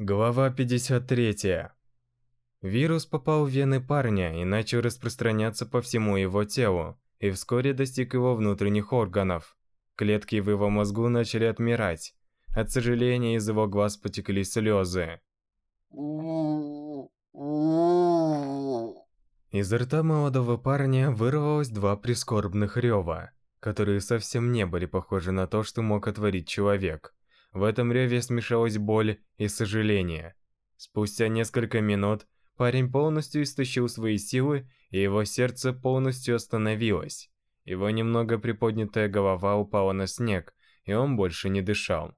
Глава 53. Вирус попал в вены парня и начал распространяться по всему его телу, и вскоре достиг его внутренних органов. Клетки в его мозгу начали отмирать. От сожаления из его глаз потекли слезы. Из рта молодого парня вырвалось два прискорбных рева, которые совсем не были похожи на то, что мог отворить человек. В этом реве смешалась боль и сожаление. Спустя несколько минут парень полностью истощил свои силы, и его сердце полностью остановилось. Его немного приподнятая голова упала на снег, и он больше не дышал.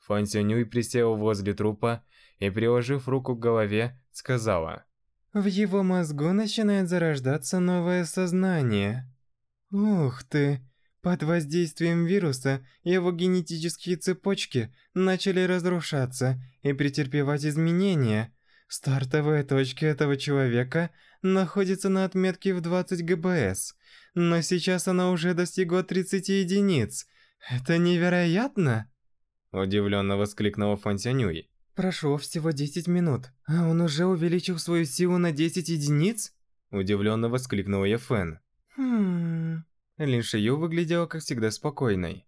Фан Сюнюй присел возле трупа и, приложив руку к голове, сказала. «В его мозгу начинает зарождаться новое сознание. Ух ты, под воздействием вируса его генетические цепочки начали разрушаться и претерпевать изменения. Стартовая точка этого человека находится на отметке в 20 ГБС, но сейчас она уже достигла 30 единиц. Это невероятно! Удивленно воскликнула Фонтянюй. Прошло всего 10 минут, а он уже увеличил свою силу на 10 единиц? Удивленно воскликнула Ефен. Хм... Лин Шию выглядела, как всегда, спокойной.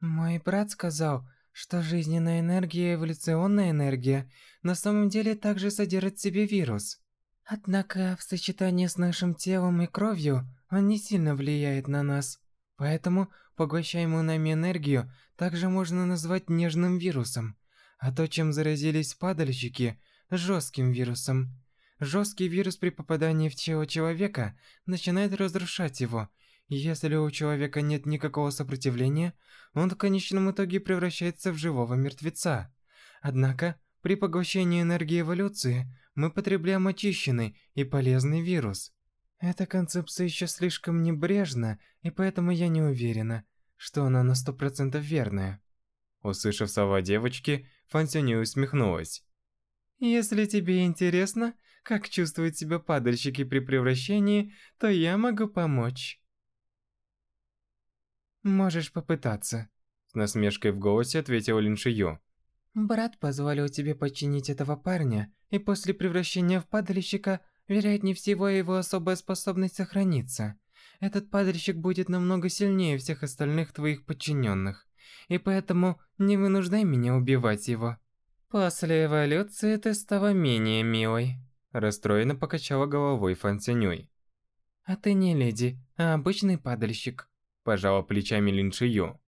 «Мой брат сказал, что жизненная энергия и эволюционная энергия на самом деле также содержат в себе вирус. Однако в сочетании с нашим телом и кровью он не сильно влияет на нас. Поэтому поглощаемую нами энергию также можно назвать нежным вирусом, а то, чем заразились падальщики, жестким вирусом. Жесткий вирус при попадании в тело человека начинает разрушать его – если у человека нет никакого сопротивления, он в конечном итоге превращается в живого мертвеца. Однако, при поглощении энергии эволюции, мы потребляем очищенный и полезный вирус. Эта концепция еще слишком небрежна, и поэтому я не уверена, что она на сто процентов верная. Услышав слова девочки, Фансюни усмехнулась. «Если тебе интересно, как чувствуют себя падальщики при превращении, то я могу помочь». «Можешь попытаться», — с насмешкой в голосе ответил Лин Шию. «Брат позволил тебе починить этого парня, и после превращения в падальщика, вероятнее всего, его особая способность сохранится. Этот падальщик будет намного сильнее всех остальных твоих подчиненных, и поэтому не вынуждай меня убивать его». «После эволюции ты стала менее милой», – расстроенно покачала головой Фан Синюй. «А ты не леди, а обычный падальщик пожала плечами Линчию.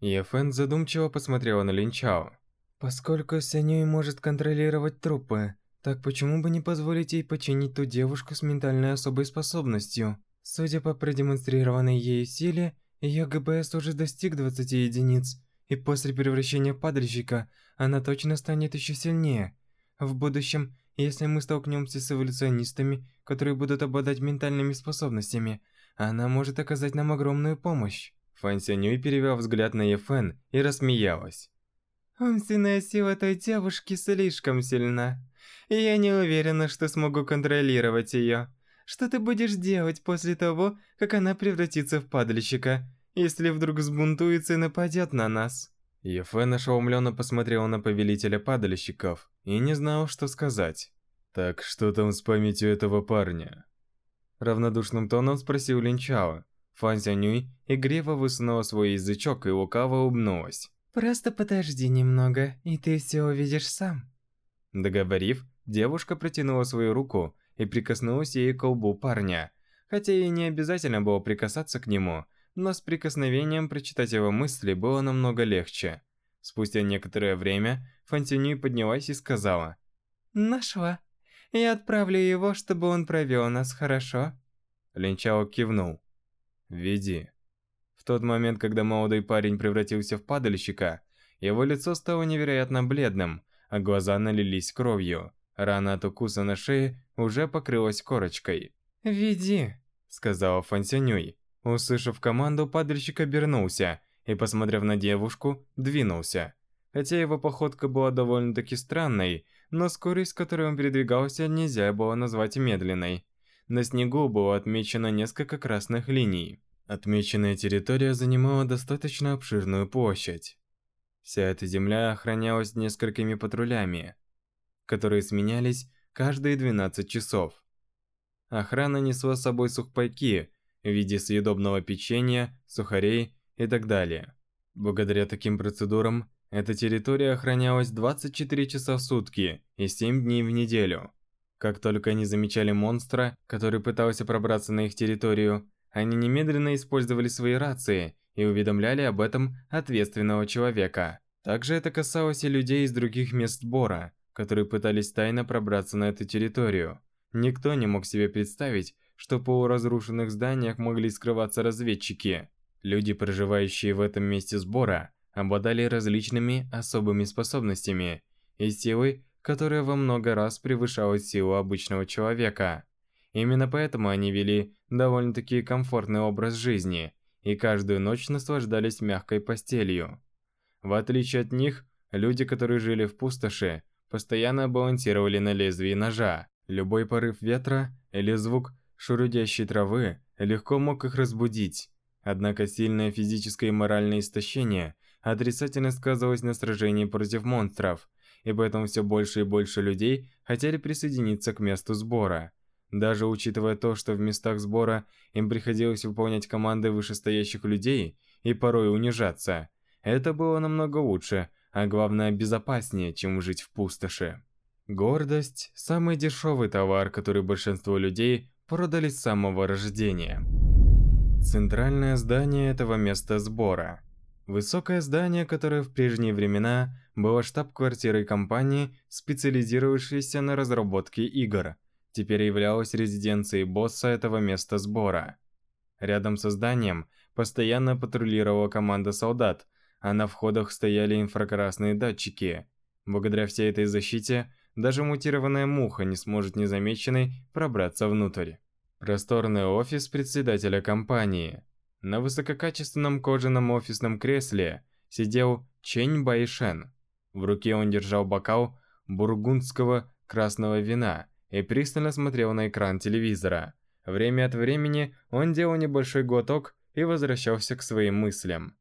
Ефен задумчиво посмотрела на Линчао. Поскольку Сянюй может контролировать трупы, так почему бы не позволить ей починить ту девушку с ментальной особой способностью? Судя по продемонстрированной ею силе, ее ГБС уже достиг 20 единиц, и после превращения падальщика она точно станет еще сильнее. В будущем, если мы столкнемся с эволюционистами, которые будут обладать ментальными способностями – она может оказать нам огромную помощь. Фан Сянюй перевел взгляд на Ефен и рассмеялась. Умственная сила той девушки слишком сильна. И я не уверена, что смогу контролировать ее. Что ты будешь делать после того, как она превратится в падальщика, если вдруг сбунтуется и нападет на нас? Ефен ошеломленно посмотрел на повелителя падальщиков и не знал, что сказать. Так что там с памятью этого парня? Равнодушным тоном спросил Линчао. Фан Сянюй игриво высунула свой язычок и лукаво улыбнулась. «Просто подожди немного, и ты все увидишь сам». Договорив, девушка протянула свою руку и прикоснулась ей к лбу парня. Хотя ей не обязательно было прикасаться к нему, но с прикосновением прочитать его мысли было намного легче. Спустя некоторое время Фантинюй поднялась и сказала «Нашла». Я отправлю его, чтобы он провел нас, хорошо?» Линчао кивнул. «Веди». В тот момент, когда молодой парень превратился в падальщика, его лицо стало невероятно бледным, а глаза налились кровью. Рана от укуса на шее уже покрылась корочкой. «Веди», — сказала Фансянюй. Услышав команду, падальщик обернулся и, посмотрев на девушку, двинулся. Хотя его походка была довольно-таки странной, но скорость, с которой он передвигался, нельзя было назвать медленной. На снегу было отмечено несколько красных линий. Отмеченная территория занимала достаточно обширную площадь. Вся эта земля охранялась несколькими патрулями, которые сменялись каждые 12 часов. Охрана несла с собой сухпайки в виде съедобного печенья, сухарей и так далее. Благодаря таким процедурам эта территория охранялась 24 часа в сутки и 7 дней в неделю. Как только они замечали монстра, который пытался пробраться на их территорию, они немедленно использовали свои рации и уведомляли об этом ответственного человека. Также это касалось и людей из других мест сбора, которые пытались тайно пробраться на эту территорию. Никто не мог себе представить, что в полуразрушенных зданиях могли скрываться разведчики. Люди, проживающие в этом месте сбора, обладали различными особыми способностями и силой, которая во много раз превышала силу обычного человека. Именно поэтому они вели довольно-таки комфортный образ жизни и каждую ночь наслаждались мягкой постелью. В отличие от них, люди, которые жили в пустоши, постоянно балансировали на лезвии ножа. Любой порыв ветра или звук шурудящей травы легко мог их разбудить. Однако сильное физическое и моральное истощение отрицательно сказывалось на сражении против монстров, и поэтому все больше и больше людей хотели присоединиться к месту сбора. Даже учитывая то, что в местах сбора им приходилось выполнять команды вышестоящих людей и порой унижаться, это было намного лучше, а главное безопаснее, чем жить в пустоши. Гордость – самый дешевый товар, который большинство людей продали с самого рождения. Центральное здание этого места сбора – Высокое здание, которое в прежние времена было штаб-квартирой компании, специализировавшейся на разработке игр, теперь являлось резиденцией босса этого места сбора. Рядом со зданием постоянно патрулировала команда солдат, а на входах стояли инфракрасные датчики. Благодаря всей этой защите, даже мутированная муха не сможет незамеченной пробраться внутрь. Просторный офис председателя компании – на высококачественном кожаном офисном кресле сидел Чэнь Байшен. В руке он держал бокал бургундского красного вина и пристально смотрел на экран телевизора. Время от времени он делал небольшой глоток и возвращался к своим мыслям.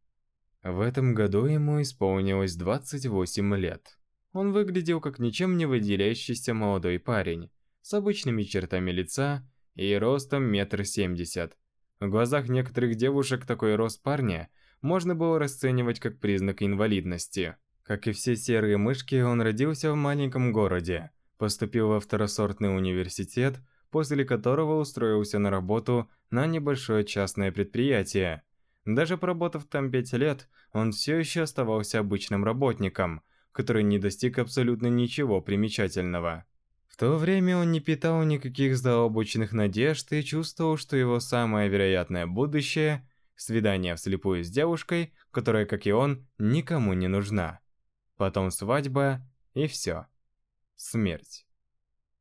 В этом году ему исполнилось 28 лет. Он выглядел как ничем не выделяющийся молодой парень, с обычными чертами лица и ростом метр семьдесят. В глазах некоторых девушек такой рост парня можно было расценивать как признак инвалидности. Как и все серые мышки, он родился в маленьком городе, поступил во второсортный университет, после которого устроился на работу на небольшое частное предприятие. Даже проработав там 5 лет, он все еще оставался обычным работником, который не достиг абсолютно ничего примечательного то время он не питал никаких заоблачных надежд и чувствовал, что его самое вероятное будущее – свидание вслепую с девушкой, которая, как и он, никому не нужна. Потом свадьба и все. Смерть.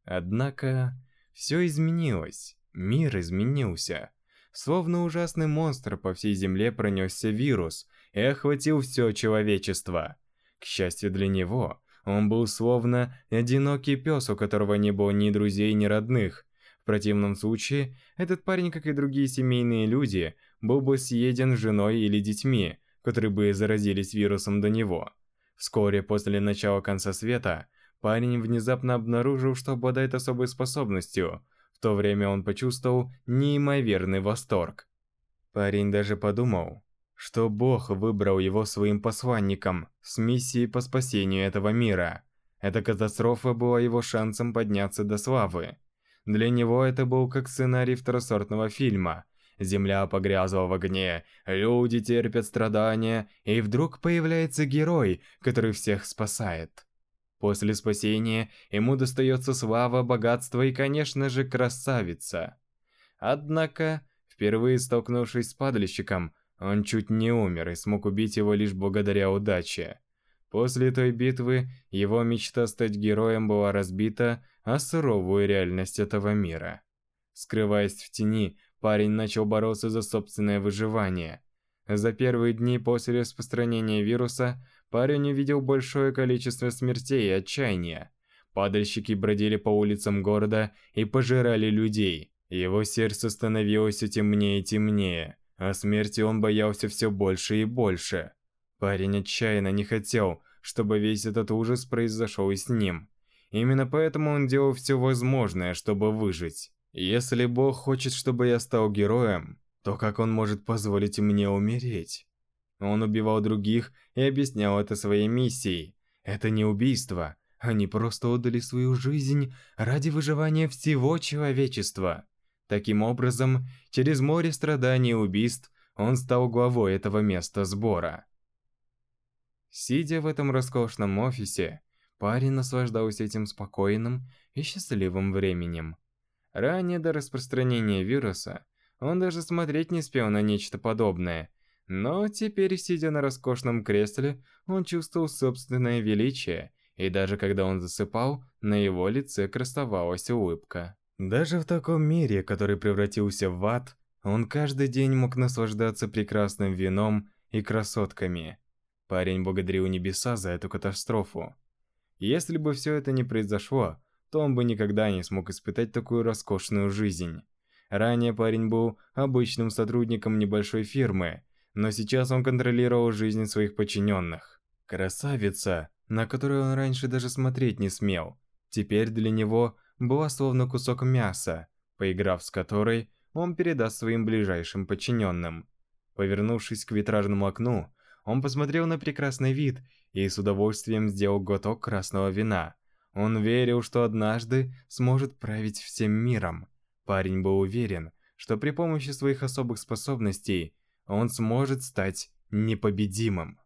Однако, все изменилось, мир изменился. Словно ужасный монстр по всей земле пронесся вирус и охватил все человечество. К счастью для него – он был словно одинокий пес, у которого не было ни друзей, ни родных. В противном случае, этот парень, как и другие семейные люди, был бы съеден женой или детьми, которые бы заразились вирусом до него. Вскоре после начала конца света, парень внезапно обнаружил, что обладает особой способностью. В то время он почувствовал неимоверный восторг. Парень даже подумал, что Бог выбрал его своим посланником с миссией по спасению этого мира. Эта катастрофа была его шансом подняться до славы. Для него это был как сценарий второсортного фильма. Земля погрязла в огне, люди терпят страдания, и вдруг появляется герой, который всех спасает. После спасения ему достается слава, богатство и, конечно же, красавица. Однако, впервые столкнувшись с падальщиком, он чуть не умер и смог убить его лишь благодаря удаче. После той битвы его мечта стать героем была разбита о суровую реальность этого мира. Скрываясь в тени, парень начал бороться за собственное выживание. За первые дни после распространения вируса парень увидел большое количество смертей и отчаяния. Падальщики бродили по улицам города и пожирали людей. Его сердце становилось темнее и темнее. А смерти он боялся все больше и больше. Парень отчаянно не хотел, чтобы весь этот ужас произошел и с ним. Именно поэтому он делал все возможное, чтобы выжить. Если Бог хочет, чтобы я стал героем, то как он может позволить мне умереть? Он убивал других и объяснял это своей миссией. Это не убийство, они просто отдали свою жизнь ради выживания всего человечества. Таким образом, через море страданий и убийств он стал главой этого места сбора. Сидя в этом роскошном офисе, парень наслаждался этим спокойным и счастливым временем. Ранее до распространения вируса он даже смотреть не спел на нечто подобное, но теперь, сидя на роскошном кресле, он чувствовал собственное величие, и даже когда он засыпал, на его лице красовалась улыбка. Даже в таком мире, который превратился в ад, он каждый день мог наслаждаться прекрасным вином и красотками. Парень благодарил небеса за эту катастрофу. Если бы все это не произошло, то он бы никогда не смог испытать такую роскошную жизнь. Ранее парень был обычным сотрудником небольшой фирмы, но сейчас он контролировал жизнь своих подчиненных. Красавица, на которую он раньше даже смотреть не смел, теперь для него – была словно кусок мяса, поиграв с которой, он передаст своим ближайшим подчиненным. Повернувшись к витражному окну, он посмотрел на прекрасный вид и с удовольствием сделал глоток красного вина. Он верил, что однажды сможет править всем миром. Парень был уверен, что при помощи своих особых способностей он сможет стать непобедимым.